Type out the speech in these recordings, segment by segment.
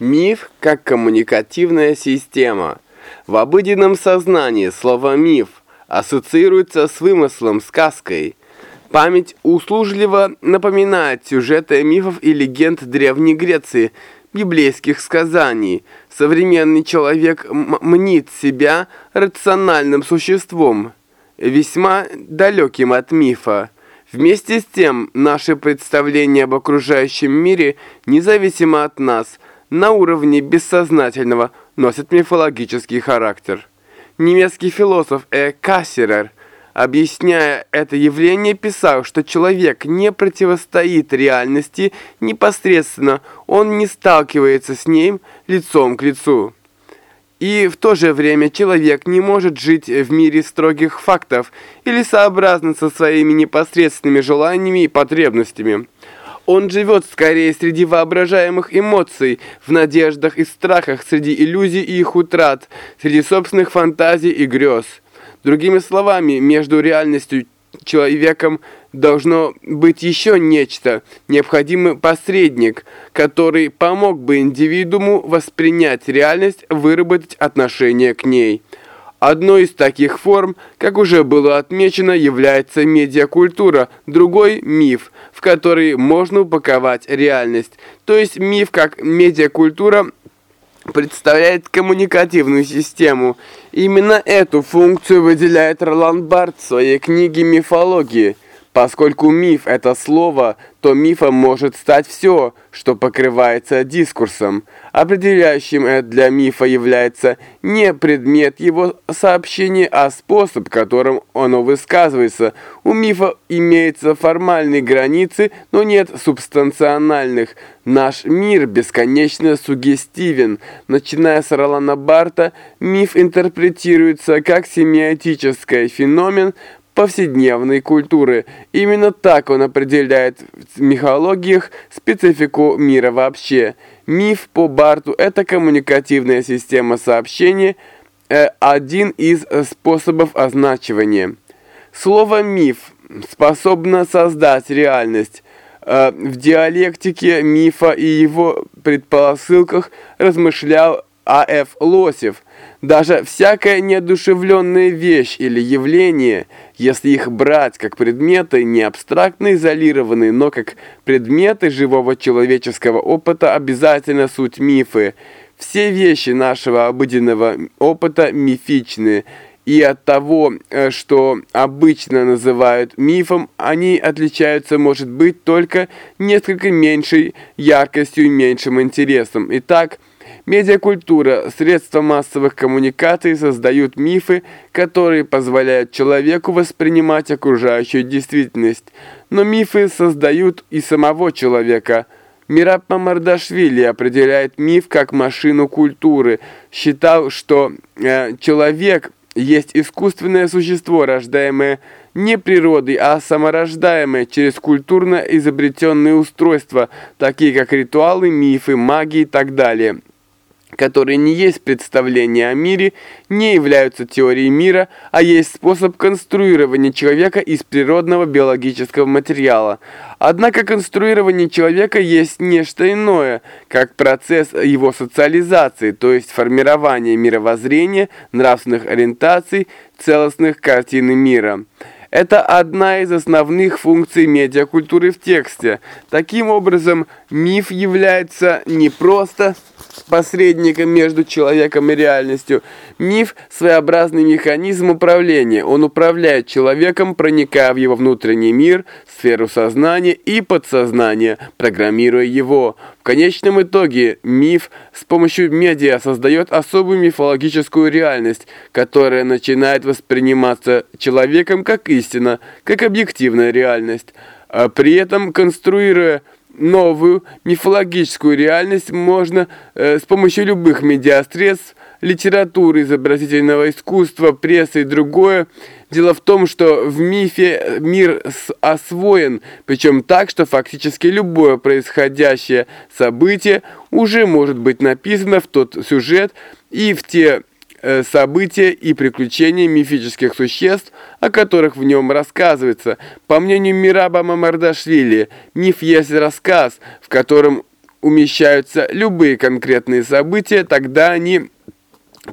Миф как коммуникативная система. В обыденном сознании слово «миф» ассоциируется с вымыслом, сказкой. Память услужливо напоминает сюжеты мифов и легенд Древней Греции, библейских сказаний. Современный человек мнит себя рациональным существом, весьма далеким от мифа. Вместе с тем, наше представление об окружающем мире, независимо от нас – на уровне бессознательного носит мифологический характер. Немецкий философ Э. Кассерер, объясняя это явление, писал, что человек не противостоит реальности непосредственно, он не сталкивается с ней лицом к лицу. И в то же время человек не может жить в мире строгих фактов или сообразно со своими непосредственными желаниями и потребностями. Он живет скорее среди воображаемых эмоций, в надеждах и страхах, среди иллюзий и их утрат, среди собственных фантазий и грез. Другими словами, между реальностью человеком должно быть еще нечто, необходимый посредник, который помог бы индивидууму воспринять реальность, выработать отношение к ней. Одной из таких форм, как уже было отмечено, является медиакультура, другой – миф, в который можно упаковать реальность. То есть миф как медиакультура представляет коммуникативную систему. Именно эту функцию выделяет Ролан Барт в своей книге «Мифологии». Поскольку миф – это слово, то мифом может стать все, что покрывается дискурсом. Определяющим для мифа является не предмет его сообщения, а способ, которым оно высказывается. У мифа имеются формальные границы, но нет субстанциональных. Наш мир бесконечно сугестивен. Начиная с Ролана Барта, миф интерпретируется как семиотический феномен, повседневной культуры. Именно так он определяет в мифологиях специфику мира вообще. Миф по Барту – это коммуникативная система сообщения, э, один из способов означивания. Слово «миф» способно создать реальность. Э, в диалектике мифа и его предпосылках размышлял А.Ф. Лосев – даже всякая неодушевленная вещь или явление, если их брать как предметы, не абстрактно изолированные, но как предметы живого человеческого опыта, обязательно суть мифы. Все вещи нашего обыденного опыта мифичны, и от того, э, что обычно называют мифом, они отличаются, может быть, только несколько меньшей яркостью и меньшим интересом. Итак, Медиакультура, средства массовых коммуникаций создают мифы, которые позволяют человеку воспринимать окружающую действительность. Но мифы создают и самого человека. Мираб Мамардашвили определяет миф как машину культуры. Считал, что э, человек есть искусственное существо, рождаемое не природой, а саморождаемое через культурно изобретенные устройства, такие как ритуалы, мифы, магии и так далее которые не есть представление о мире, не являются теорией мира, а есть способ конструирования человека из природного биологического материала. Однако конструирование человека есть нечто иное, как процесс его социализации, то есть формирование мировоззрения, нравственных ориентаций, целостных картины мира. Это одна из основных функций медиакультуры в тексте. Таким образом, миф является не просто посредником между человеком и реальностью. Миф – своеобразный механизм управления. Он управляет человеком, проникая в его внутренний мир, сферу сознания и подсознания, программируя его. В конечном итоге миф с помощью медиа создает особую мифологическую реальность, которая начинает восприниматься человеком как истина, как объективная реальность. А при этом конструируя новую мифологическую реальность можно э, с помощью любых медиасредств, литературы, изобразительного искусства, прессы и другое. Дело в том, что в мифе мир освоен, причем так, что фактически любое происходящее событие уже может быть написано в тот сюжет и в те Э, события и приключения мифических существ, о которых в нем рассказывается. По мнению Мираба Мамардашвили, миф есть рассказ, в котором умещаются любые конкретные события, тогда они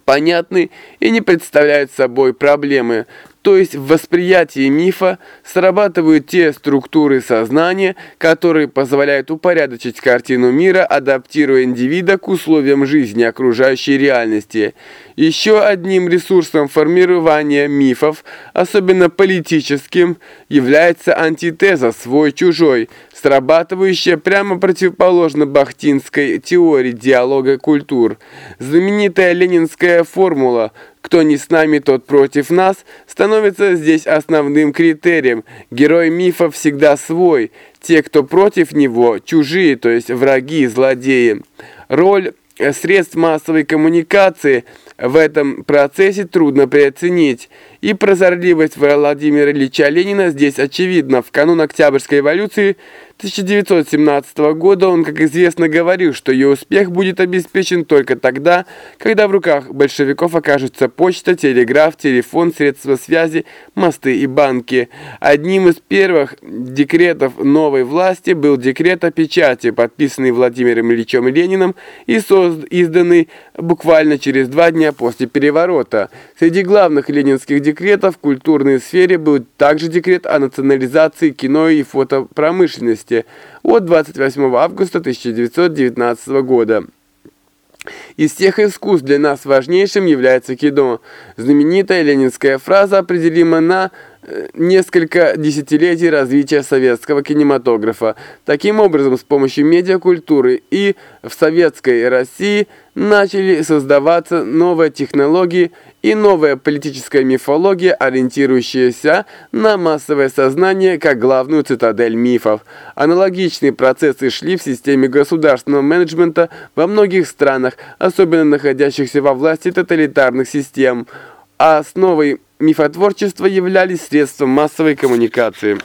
понятны и не представляют собой проблемы. То есть в восприятии мифа срабатывают те структуры сознания, которые позволяют упорядочить картину мира, адаптируя индивида к условиям жизни окружающей реальности. Еще одним ресурсом формирования мифов, особенно политическим, является антитеза «свой-чужой», срабатывающая прямо противоположно бахтинской теории диалога культур. Знаменитая ленинская формула «кто не с нами, тот против нас» становится здесь основным критерием. Герой мифа всегда свой, те, кто против него, чужие, то есть враги, злодеи. Роль средств массовой коммуникации – в этом процессе трудно переоценить. И прозорливость Владимира Ильича Ленина здесь очевидна. В канун Октябрьской революции 1917 года он, как известно, говорил, что ее успех будет обеспечен только тогда, когда в руках большевиков окажутся почта, телеграф, телефон, средства связи, мосты и банки. Одним из первых декретов новой власти был декрет о печати, подписанный Владимиром Ильичем Лениным и изданный буквально через два дня после переворота. Среди главных ленинских декретов в культурной сфере был также декрет о национализации кино и фотопромышленности области от 28 августа 1919 года. Из всех искусств для нас важнейшим является кино. Знаменитая ленинская фраза определима на несколько десятилетий развития советского кинематографа. Таким образом, с помощью медиакультуры и в советской России начали создаваться новые технологии и новая политическая мифология, ориентирующаяся на массовое сознание как главную цитадель мифов. Аналогичные процессы шли в системе государственного менеджмента во многих странах, особенно находящихся во власти тоталитарных систем. А основой мифотворчества являлись средства массовой коммуникации.